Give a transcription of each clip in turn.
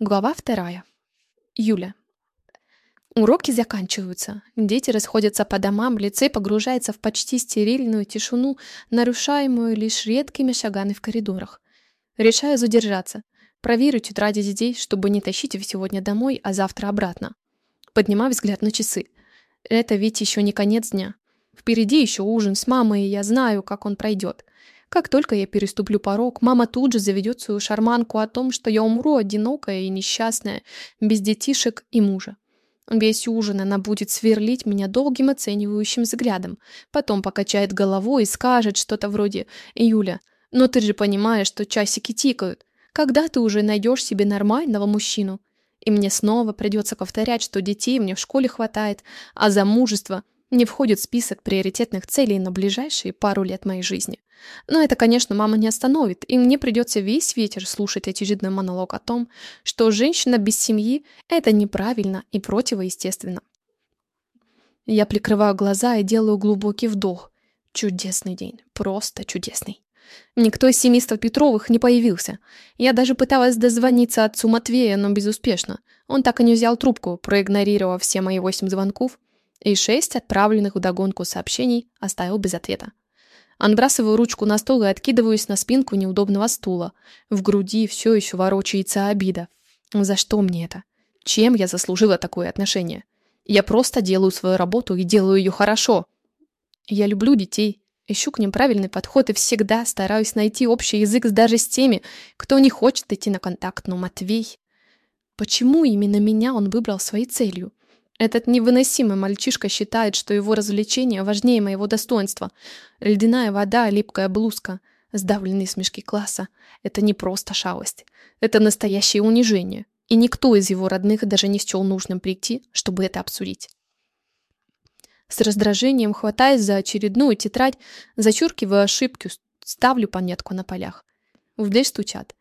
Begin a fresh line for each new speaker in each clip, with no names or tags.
Глава вторая. Юля. Уроки заканчиваются. Дети расходятся по домам, лицей погружается в почти стерильную тишину, нарушаемую лишь редкими шагами в коридорах. Решаю задержаться. Проверю тетради детей, чтобы не тащить их сегодня домой, а завтра обратно. Поднимаю взгляд на часы. Это ведь еще не конец дня. Впереди еще ужин с мамой, и я знаю, как он пройдет. Как только я переступлю порог, мама тут же заведет свою шарманку о том, что я умру одинокая и несчастная, без детишек и мужа. Весь ужин она будет сверлить меня долгим оценивающим взглядом, потом покачает головой и скажет что-то вроде «Юля, но ты же понимаешь, что часики тикают. Когда ты уже найдешь себе нормального мужчину?» И мне снова придется повторять, что детей мне в школе хватает, а замужество – не входит в список приоритетных целей на ближайшие пару лет моей жизни. Но это, конечно, мама не остановит, и мне придется весь вечер слушать очевидный монолог о том, что женщина без семьи – это неправильно и противоестественно. Я прикрываю глаза и делаю глубокий вдох. Чудесный день, просто чудесный. Никто из семейства Петровых не появился. Я даже пыталась дозвониться отцу Матвея, но безуспешно. Он так и не взял трубку, проигнорировав все мои восемь звонков и шесть отправленных вдогонку сообщений оставил без ответа. Отбрасываю ручку на стол и откидываюсь на спинку неудобного стула. В груди все еще ворочается обида. За что мне это? Чем я заслужила такое отношение? Я просто делаю свою работу и делаю ее хорошо. Я люблю детей, ищу к ним правильный подход и всегда стараюсь найти общий язык даже с теми, кто не хочет идти на контакт, но Матвей... Почему именно меня он выбрал своей целью? Этот невыносимый мальчишка считает, что его развлечение важнее моего достоинства. Ледяная вода, липкая блузка, сдавленные смешки класса — это не просто шалость. Это настоящее унижение. И никто из его родных даже не счел нужным прийти, чтобы это обсудить. С раздражением хватаясь за очередную тетрадь, зачеркиваю ошибки, ставлю пометку на полях. В дверь стучат.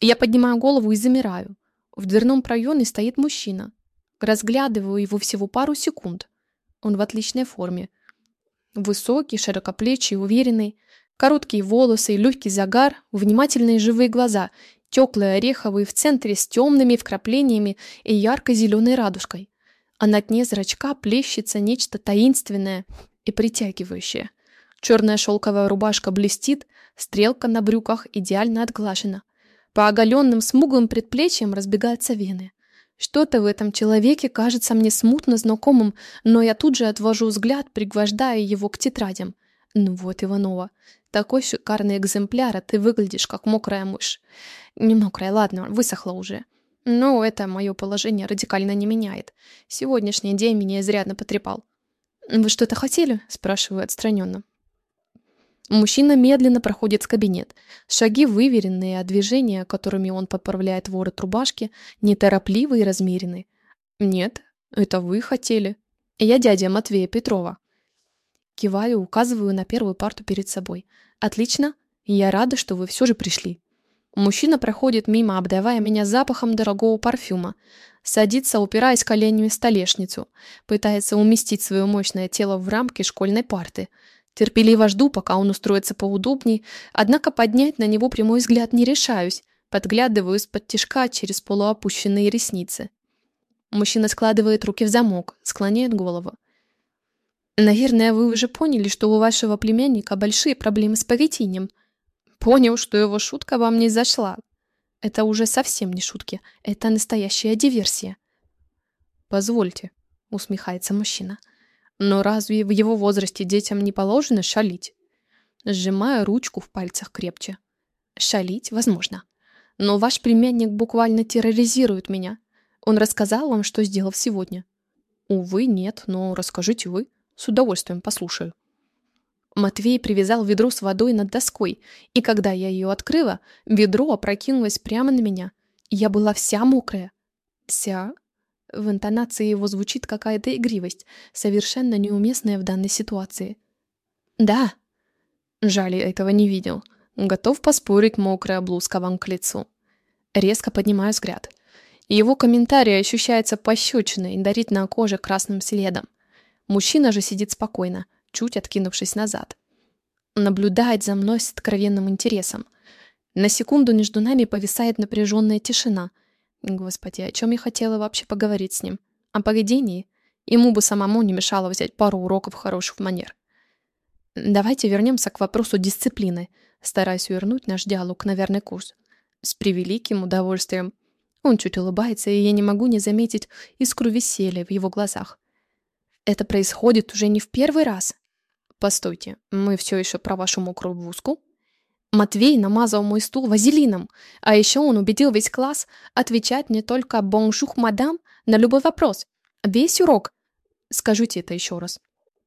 Я поднимаю голову и замираю. В дверном проеме стоит мужчина, Разглядываю его всего пару секунд. Он в отличной форме. Высокий, широкоплечий, уверенный. Короткие волосы легкий загар, внимательные живые глаза, теплые ореховые в центре с темными вкраплениями и ярко-зеленой радужкой. А на дне зрачка плещется нечто таинственное и притягивающее. Черная шелковая рубашка блестит, стрелка на брюках идеально отглажена. По оголенным смуглым предплечьям разбегаются вены. Что-то в этом человеке кажется мне смутно знакомым, но я тут же отвожу взгляд, пригвождая его к тетрадям. Ну вот, Иванова, такой шикарный экземпляр, а ты выглядишь как мокрая мышь. Не мокрая, ладно, высохла уже. Но это мое положение радикально не меняет. Сегодняшний день меня изрядно потрепал. «Вы что-то хотели?» – спрашиваю отстраненно. Мужчина медленно проходит в кабинет. Шаги выверенные, а движения, которыми он поправляет ворот рубашки, неторопливы и размерены. «Нет, это вы хотели. Я дядя Матвея Петрова». Киваю, указываю на первую парту перед собой. «Отлично. Я рада, что вы все же пришли». Мужчина проходит мимо, обдавая меня запахом дорогого парфюма. Садится, упираясь коленями в столешницу. Пытается уместить свое мощное тело в рамки школьной парты – Терпеливо жду, пока он устроится поудобней, однако поднять на него прямой взгляд не решаюсь, подглядываю из-под тишка через полуопущенные ресницы. Мужчина складывает руки в замок, склоняет голову. «Наверное, вы уже поняли, что у вашего племянника большие проблемы с поведением. Понял, что его шутка вам не зашла. Это уже совсем не шутки, это настоящая диверсия». «Позвольте», — усмехается мужчина. — но разве в его возрасте детям не положено шалить? Сжимаю ручку в пальцах крепче. Шалить возможно. Но ваш племянник буквально терроризирует меня. Он рассказал вам, что сделал сегодня? Увы, нет, но расскажите вы. С удовольствием послушаю. Матвей привязал ведро с водой над доской, и когда я ее открыла, ведро опрокинулось прямо на меня. Я была вся мокрая. Вся? В интонации его звучит какая-то игривость, совершенно неуместная в данной ситуации. «Да». Жаль, я этого не видел. Готов поспорить, мокрая блузка вам к лицу. Резко поднимаю взгляд. Его комментарий ощущается пощечиной и дарит на коже красным следом. Мужчина же сидит спокойно, чуть откинувшись назад. Наблюдает за мной с откровенным интересом. На секунду между нами повисает напряженная тишина – Господи, о чем я хотела вообще поговорить с ним? О поведении? Ему бы самому не мешало взять пару уроков хороших манер. Давайте вернемся к вопросу дисциплины, стараясь вернуть наш диалог на верный курс. С превеликим удовольствием. Он чуть улыбается, и я не могу не заметить искру веселья в его глазах. Это происходит уже не в первый раз. Постойте, мы все еще про вашу мокрую блузку? Матвей намазал мой стул вазелином, а еще он убедил весь класс отвечать не только «бонжур, мадам» на любой вопрос. Весь урок. Скажите это еще раз.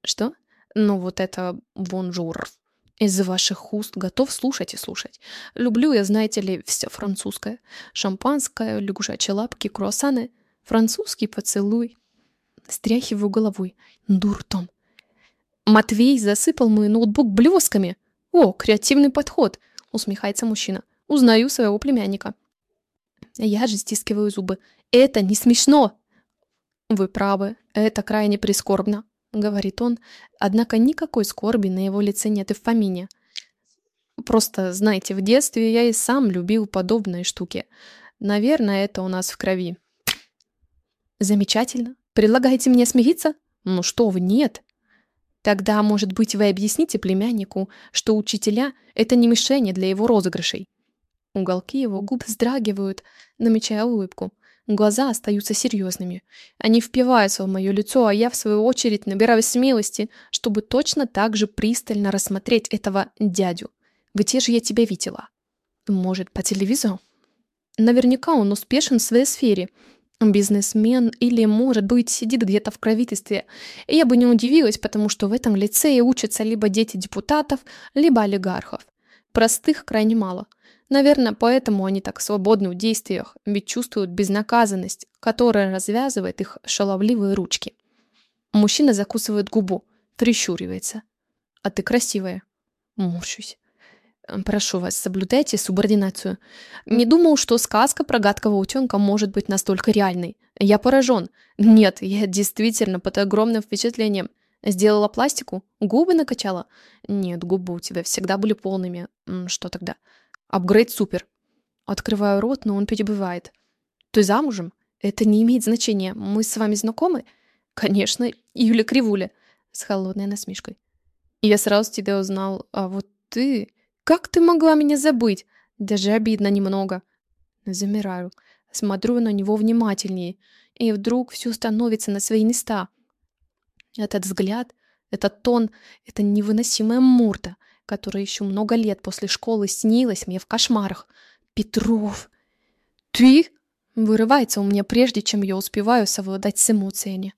Что? Ну вот это «бонжур». Из ваших уст готов слушать и слушать. Люблю я, знаете ли, все французское. Шампанское, лягушачьи лапки, круассаны. Французский поцелуй. Встряхиваю головой. Дурдом. Матвей засыпал мой ноутбук блесками. О, креативный подход, усмехается мужчина. Узнаю своего племянника. Я же стискиваю зубы. Это не смешно. Вы правы, это крайне прискорбно, говорит он, однако никакой скорби на его лице нет и в помине. Просто, знаете, в детстве я и сам любил подобные штуки. Наверное, это у нас в крови. Замечательно. Предлагаете мне смириться? Ну что вы, нет. Тогда, может быть, вы объясните племяннику, что учителя — это не мишени для его розыгрышей. Уголки его губ вздрагивают, намечая улыбку. Глаза остаются серьезными. Они впиваются в мое лицо, а я, в свою очередь, набираюсь смелости, чтобы точно так же пристально рассмотреть этого дядю. Где же я тебя видела? Может, по телевизору? Наверняка он успешен в своей сфере — бизнесмен или, может быть, сидит где-то в правительстве. И я бы не удивилась, потому что в этом лицее учатся либо дети депутатов, либо олигархов. Простых крайне мало. Наверное, поэтому они так свободны в действиях, ведь чувствуют безнаказанность, которая развязывает их шаловливые ручки. Мужчина закусывает губу, прищуривается. «А ты красивая». Морщусь. Прошу вас, соблюдайте субординацию. Не думал, что сказка про гадкого утенка может быть настолько реальной. Я поражен. Нет, я действительно под огромным впечатлением. Сделала пластику? Губы накачала? Нет, губы у тебя всегда были полными. Что тогда? Апгрейд супер. Открываю рот, но он перебывает. Ты замужем? Это не имеет значения. Мы с вами знакомы? Конечно, Юля Кривуля. С холодной насмешкой. Я сразу тебя узнал, а вот ты... Как ты могла меня забыть? Даже обидно немного. Замираю, смотрю на него внимательнее, и вдруг все становится на свои места. Этот взгляд, этот тон, это невыносимая морда, которая еще много лет после школы снилась мне в кошмарах. Петров! Ты? Вырывается у меня прежде, чем я успеваю совладать с эмоциями.